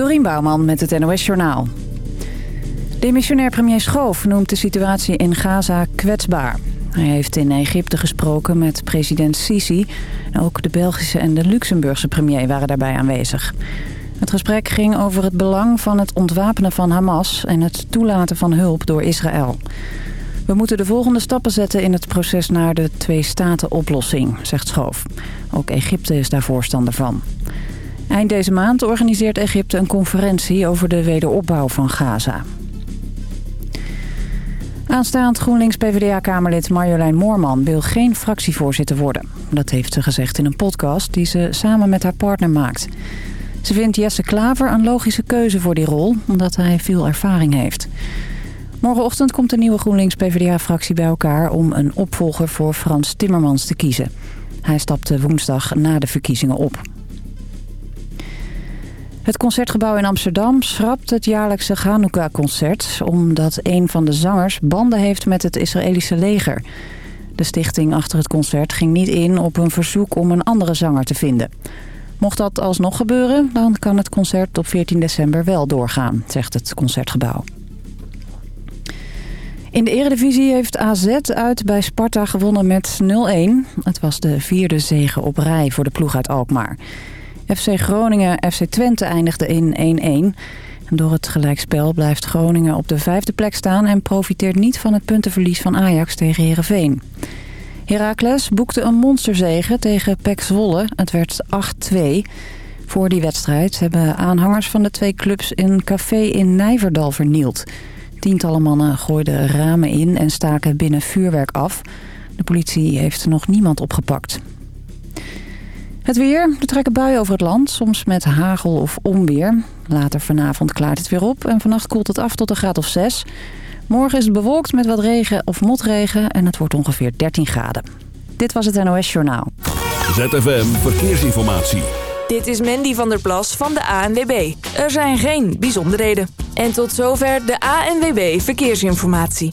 Dorien Bouwman met het NOS Journaal. Demissionair premier Schoof noemt de situatie in Gaza kwetsbaar. Hij heeft in Egypte gesproken met president Sisi. Ook de Belgische en de Luxemburgse premier waren daarbij aanwezig. Het gesprek ging over het belang van het ontwapenen van Hamas... en het toelaten van hulp door Israël. We moeten de volgende stappen zetten in het proces naar de twee-staten-oplossing, zegt Schoof. Ook Egypte is daar voorstander van. Eind deze maand organiseert Egypte een conferentie over de wederopbouw van Gaza. Aanstaand GroenLinks-PVDA-kamerlid Marjolein Moorman wil geen fractievoorzitter worden. Dat heeft ze gezegd in een podcast die ze samen met haar partner maakt. Ze vindt Jesse Klaver een logische keuze voor die rol, omdat hij veel ervaring heeft. Morgenochtend komt de nieuwe GroenLinks-PVDA-fractie bij elkaar... om een opvolger voor Frans Timmermans te kiezen. Hij stapte woensdag na de verkiezingen op. Het Concertgebouw in Amsterdam schrapt het jaarlijkse Hanukkah-concert... omdat een van de zangers banden heeft met het Israëlische leger. De stichting achter het concert ging niet in op een verzoek om een andere zanger te vinden. Mocht dat alsnog gebeuren, dan kan het concert op 14 december wel doorgaan, zegt het Concertgebouw. In de eredivisie heeft AZ uit bij Sparta gewonnen met 0-1. Het was de vierde zege op rij voor de ploeg uit Alkmaar. FC Groningen, FC Twente eindigde in 1-1. Door het gelijkspel blijft Groningen op de vijfde plek staan... en profiteert niet van het puntenverlies van Ajax tegen Heerenveen. Heracles boekte een monsterzege tegen PEC Zwolle. Het werd 8-2. Voor die wedstrijd hebben aanhangers van de twee clubs... een café in Nijverdal vernield... Tientallen mannen gooiden ramen in en staken binnen vuurwerk af. De politie heeft nog niemand opgepakt. Het weer. Er trekken buien over het land, soms met hagel of onweer. Later vanavond klaart het weer op en vannacht koelt het af tot een graad of 6. Morgen is het bewolkt met wat regen of motregen en het wordt ongeveer 13 graden. Dit was het NOS Journaal. ZFM Verkeersinformatie. Dit is Mandy van der Plas van de ANWB. Er zijn geen bijzonderheden. En tot zover de ANWB Verkeersinformatie.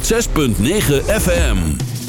106.9 FM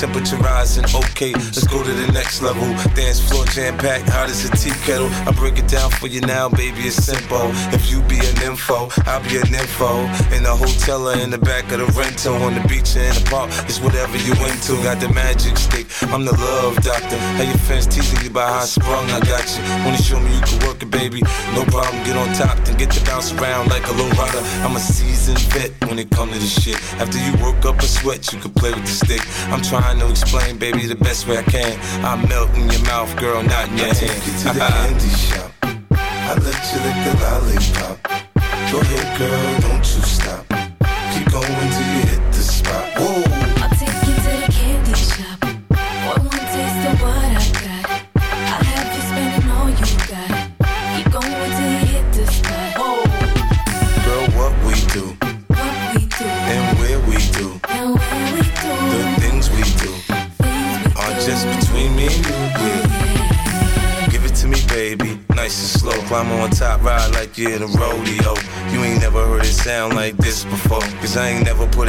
Temperature rising, okay, let's go to the next level. Dance floor jam packed, hot as a tea kettle. I break it down for you now, baby, it's simple. If you be an info, I'll be an info. In the hotel or in the back of the rental, on the beach or in the park, it's whatever you into. Got the magic stick, I'm the love doctor. How your fans teasing you by how I sprung, I got you. Wanna show me you can work it, baby? No problem, get on top, then get to bounce around like a low rider. I'm a seasoned vet when it comes to this shit. After you work up a sweat, you can play with the stick. I'm trying to explain, baby, the best way I can. I melt in your mouth, girl, not in your I hand. Take you to the candy shop. I let you lick the lollipop. Go ahead, girl, in a rodeo. You ain't never heard it sound like this before. Cause I ain't never put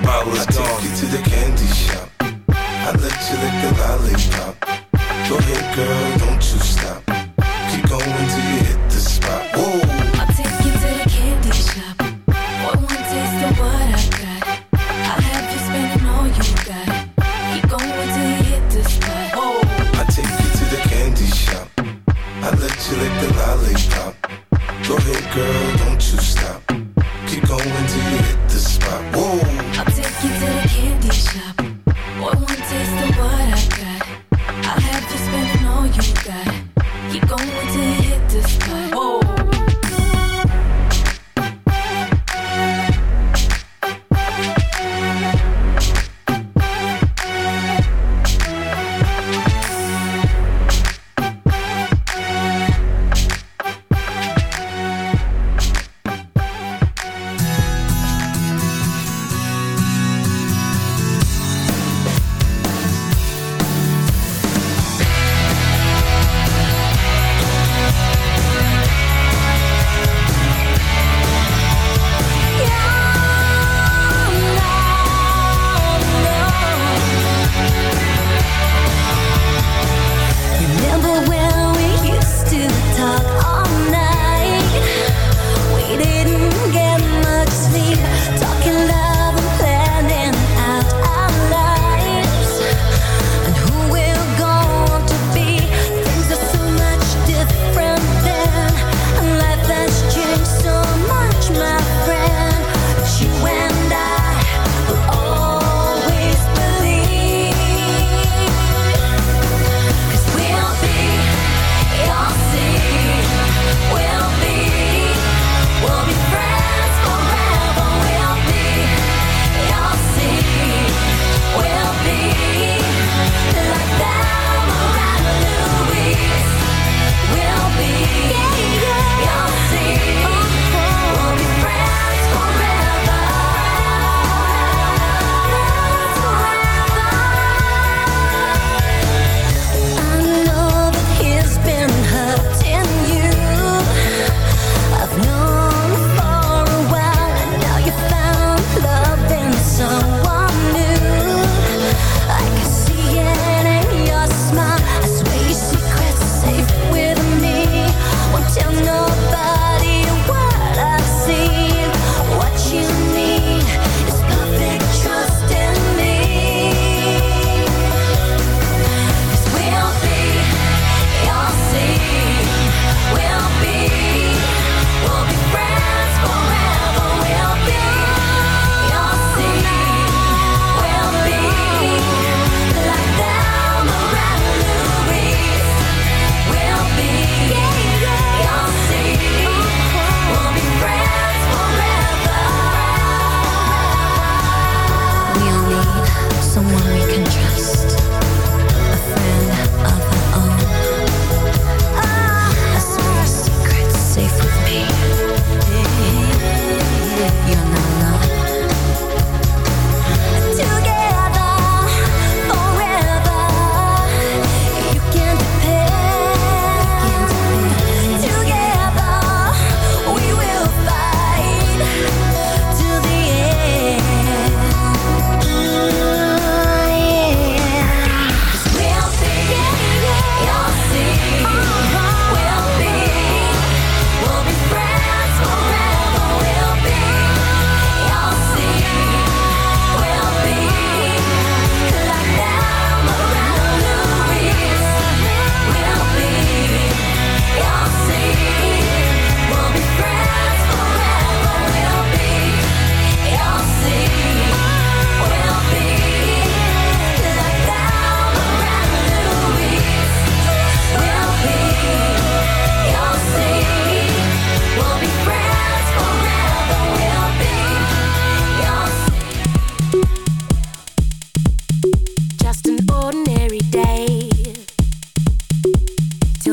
bottle is gone. I take you to the candy shop. I let you lick the lollipop. Go ahead, girl, don't you stop. Keep going till you hit the spot. Whoa. I'll take you to the candy shop. One more taste of what I got. I'll have you spending all you got. Keep going till you hit the spot. Whoa. I take you to the candy shop. I let you lick the lollipop. Go ahead, girl,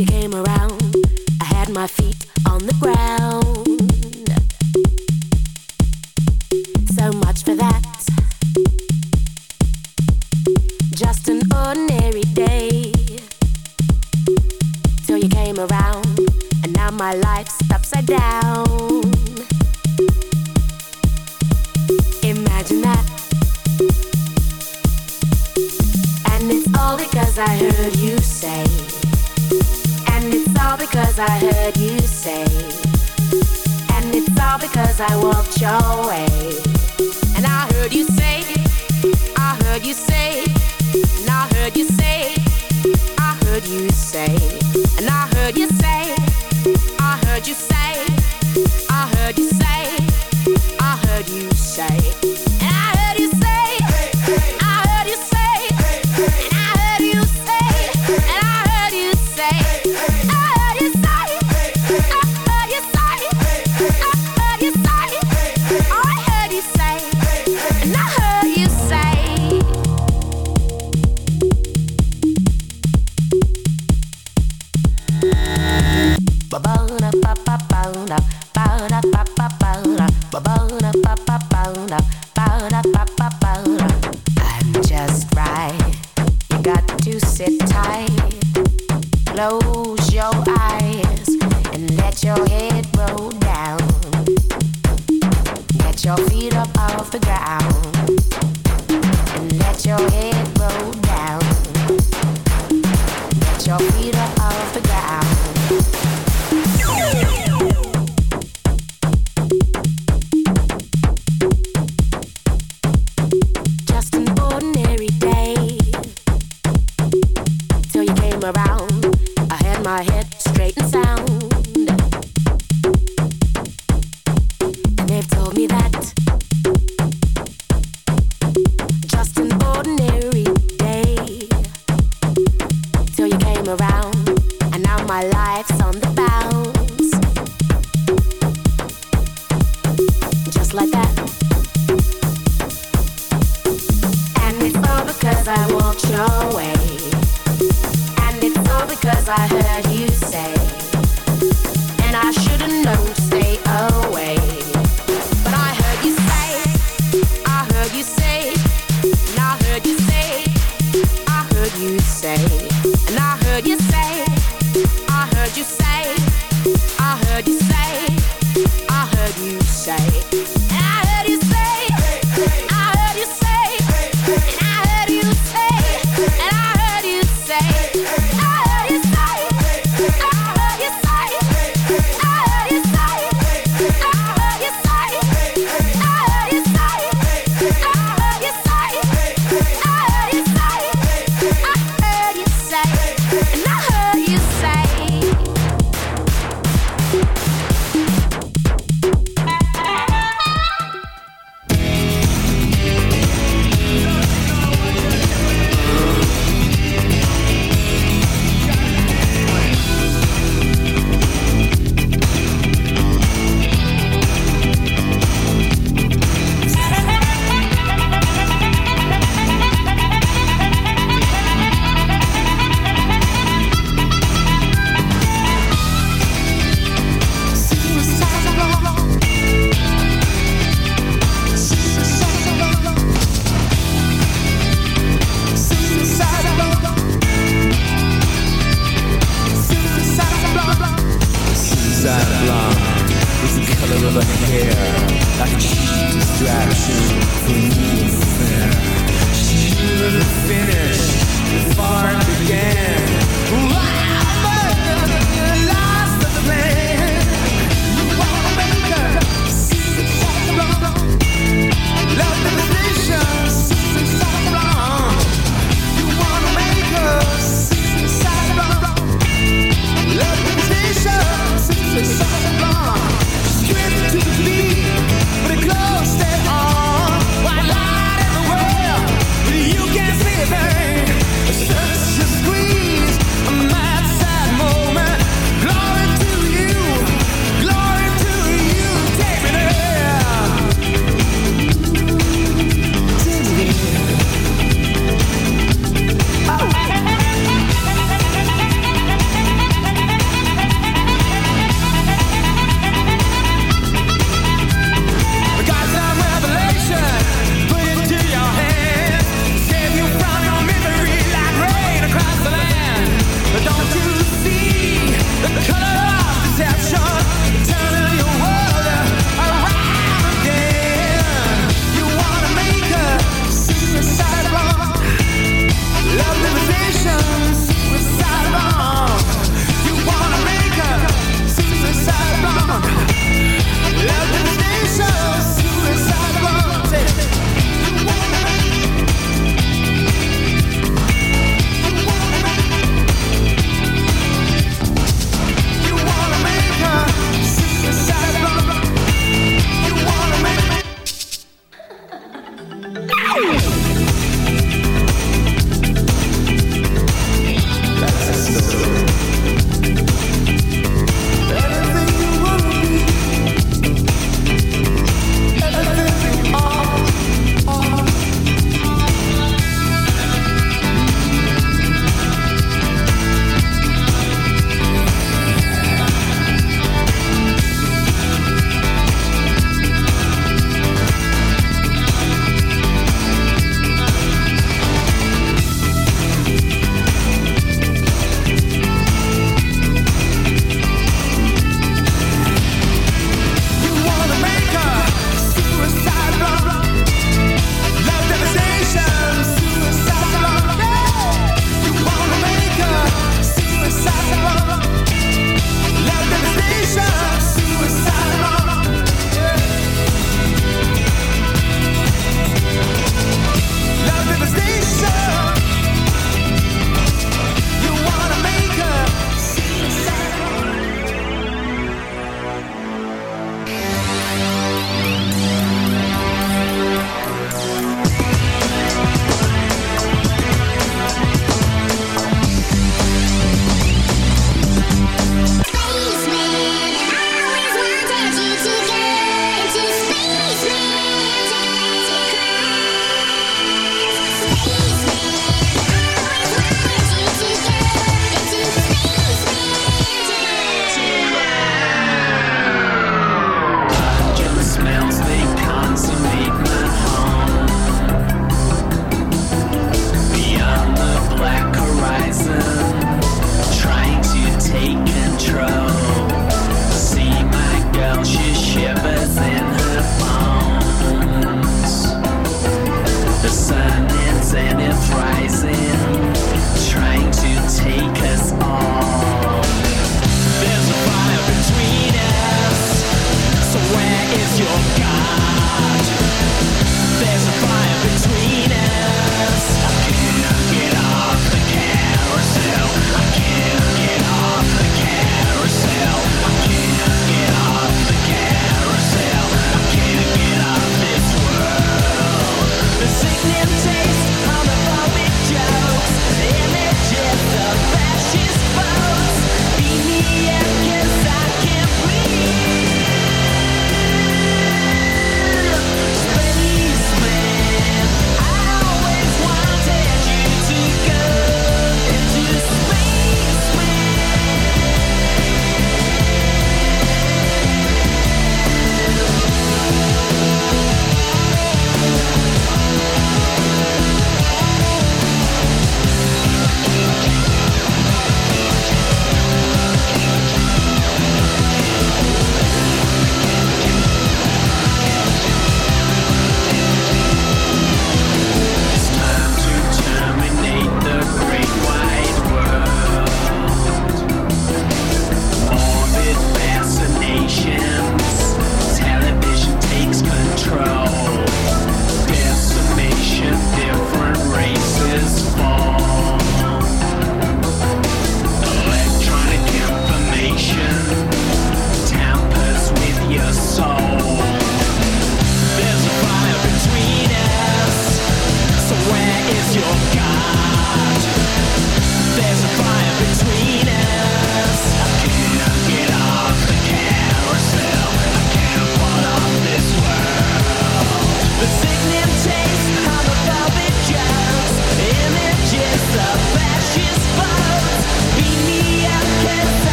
you came around, I had my feet on the ground.